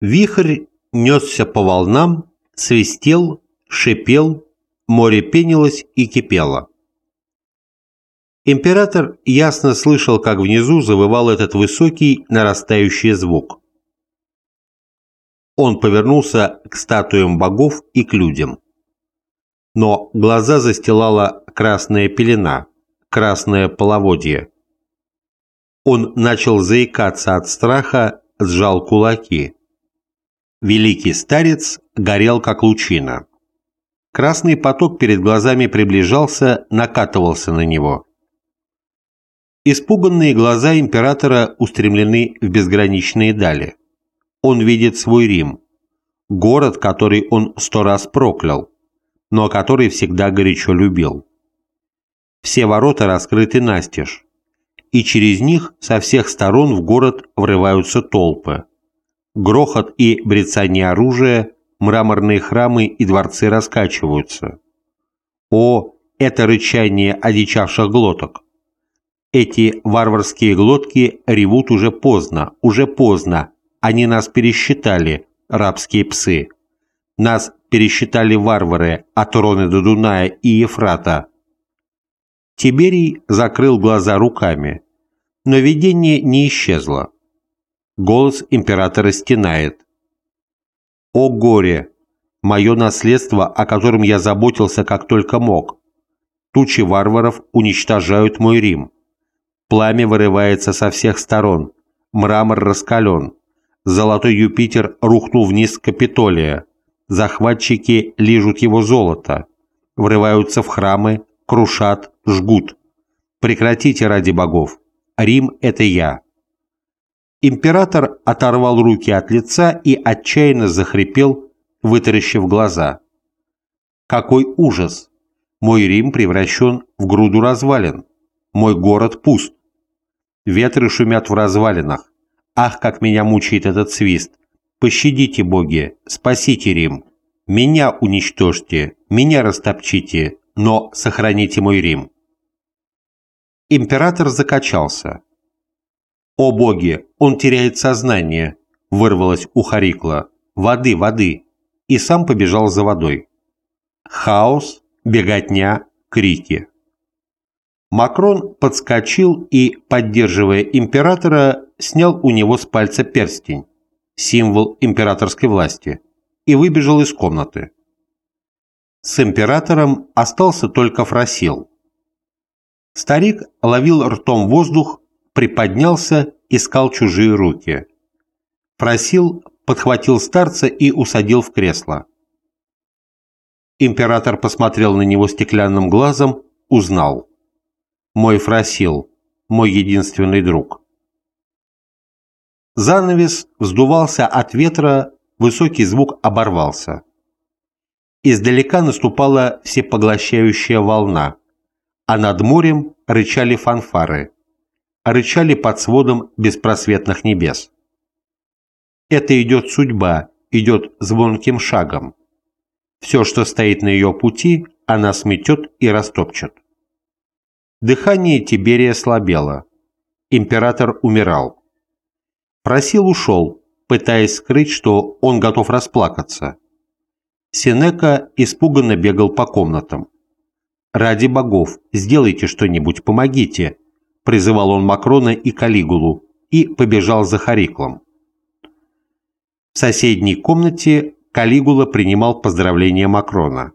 Вихрь несся по волнам, свистел, шипел, море пенилось и кипело. Император ясно слышал, как внизу завывал этот высокий нарастающий звук. Он повернулся к статуям богов и к людям. Но глаза застилала красная пелена, красное половодье. Он начал заикаться от страха, сжал кулаки. Великий старец горел, как лучина. Красный поток перед глазами приближался, накатывался на него. Испуганные глаза императора устремлены в безграничные дали. Он видит свой Рим, город, который он сто раз проклял, но который всегда горячо любил. Все ворота раскрыты настежь, и через них со всех сторон в город врываются толпы. Грохот и брецание оружия, мраморные храмы и дворцы раскачиваются. О, это рычание одичавших глоток! Эти варварские глотки ревут уже поздно, уже поздно. Они нас пересчитали, рабские псы. Нас пересчитали варвары от Роны до Дуная и Ефрата. Тиберий закрыл глаза руками, но видение не исчезло. Голос императора стенает. «О горе! Мое наследство, о котором я заботился как только мог! Тучи варваров уничтожают мой Рим. Пламя вырывается со всех сторон, мрамор раскален. Золотой Юпитер рухнул вниз Капитолия. Захватчики лижут его золото, врываются в храмы, крушат, жгут. Прекратите ради богов. Рим – это я. Император оторвал руки от лица и отчаянно захрипел, вытаращив глаза. Какой ужас! Мой Рим превращен в груду развалин. Мой город пуст. Ветры шумят в развалинах. Ах, как меня мучает этот свист! Пощадите, боги, спасите Рим. Меня уничтожьте, меня растопчите, но сохраните мой Рим. Император закачался. «О боги, он теряет сознание!» – вырвалось у Харикла. «Воды, воды!» И сам побежал за водой. Хаос, беготня, крики. Макрон подскочил и, поддерживая императора, снял у него с пальца перстень, символ императорской власти, и выбежал из комнаты. С императором остался только Фросил. Старик ловил ртом воздух, приподнялся, искал чужие руки. Просил, подхватил старца и усадил в кресло. Император посмотрел на него стеклянным глазом, узнал мой Фросил, мой единственный друг. Занавес вздувался от ветра, высокий звук оборвался. Издалека наступала всепоглощающая волна, а над морем рычали фанфары, рычали под сводом беспросветных небес. Это идет судьба, идет звонким шагом. Все, что стоит на ее пути, она сметет и растопчет. Дыхание Тиберия слабело. Император умирал. Просил ушел, пытаясь скрыть, что он готов расплакаться. Сенека испуганно бегал по комнатам. «Ради богов, сделайте что-нибудь, помогите!» Призывал он Макрона и Калигулу и побежал за Хариклом. В соседней комнате Калигула принимал поздравления Макрона.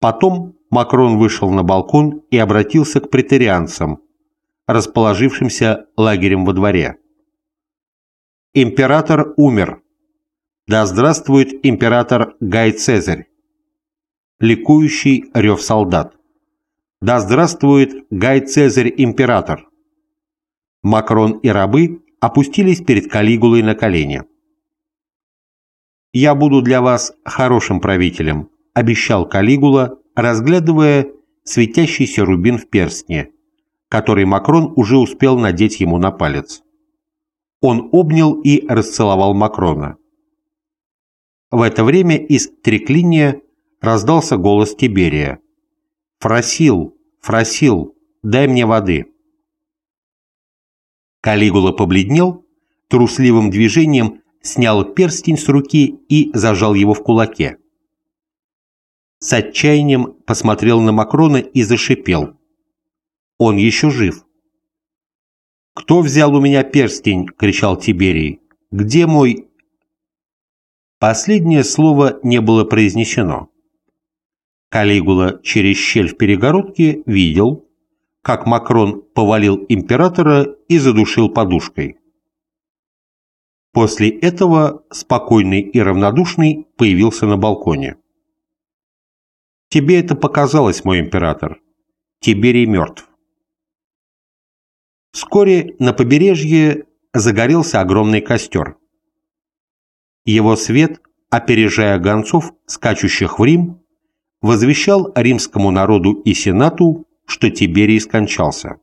Потом Макрон вышел на балкон и обратился к претерианцам, расположившимся лагерем во дворе. «Император умер. Да здравствует император Гай Цезарь!» Ликующий рев солдат. «Да здравствует Гай Цезарь император!» Макрон и рабы опустились перед Калигулой на колени. «Я буду для вас хорошим правителем», – обещал Калигула, разглядывая светящийся рубин в перстне, который Макрон уже успел надеть ему на палец. Он обнял и расцеловал Макрона. В это время из треклиния раздался голос Тиберия. «Фросил, Фросил, дай мне воды». Калигула побледнел, трусливым движением снял перстень с руки и зажал его в кулаке. С отчаянием посмотрел на Макрона и зашипел. Он еще жив. «Кто взял у меня перстень?» — кричал Тиберий. «Где мой...» Последнее слово не было произнесено. Калигула через щель в перегородке видел, как Макрон повалил императора и задушил подушкой. После этого спокойный и равнодушный появился на балконе. «Тебе это показалось, мой император. Тиберий мертв». Вскоре на побережье загорелся огромный костер. Его свет, опережая гонцов, скачущих в Рим, возвещал римскому народу и сенату, что Тиберий скончался.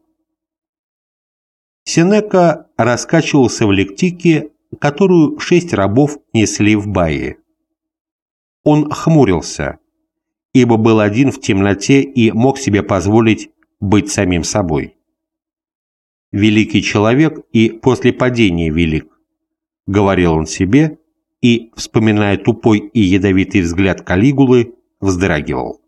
Сенека раскачивался в лектике, которую шесть рабов несли в бае. Он хмурился, ибо был один в темноте и мог себе позволить быть самим собой великий человек и после падения велик, говорил он себе и, вспоминая тупой и ядовитый взгляд Калигулы, вздрагивал.